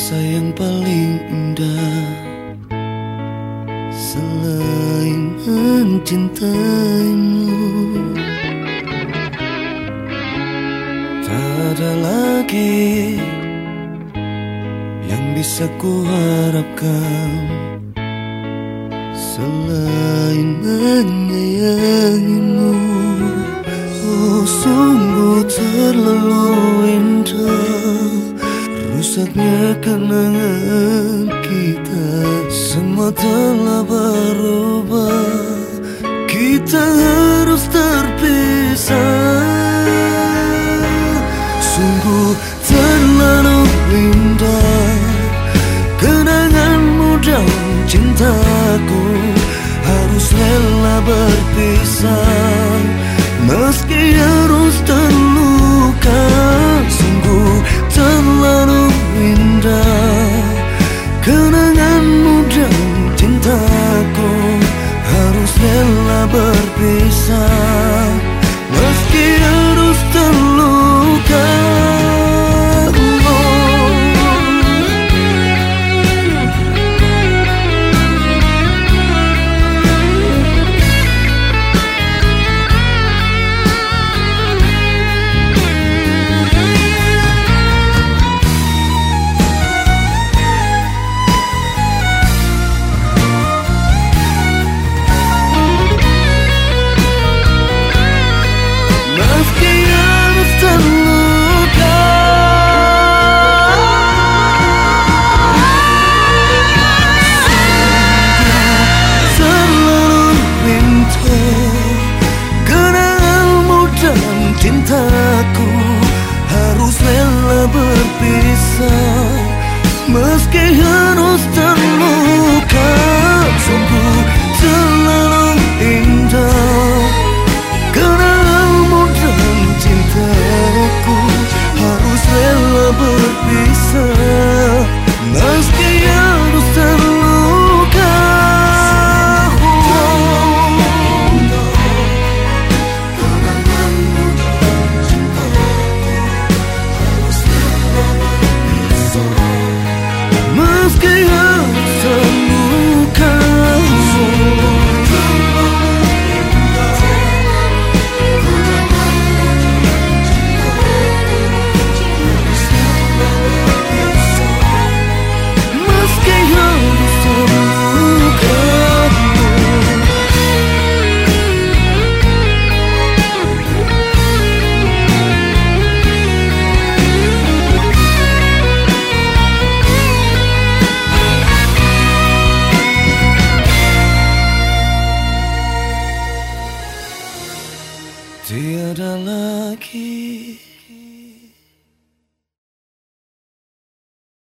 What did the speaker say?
Rasa yang paling indah. Selain mencintaimu. Tak ada lagi Yang bisa ku harapkan Selain menyayangimu. Oh sungguh terlalu Rusaknya kenangan kita Semua telah berubah. Kita harus terpisah. Sungguh terlalu indah Kenanganmu dan cintaku. Harus rela berpisah. Meski berpisah Meski harus terluka Sungguh Meski Tiada lagi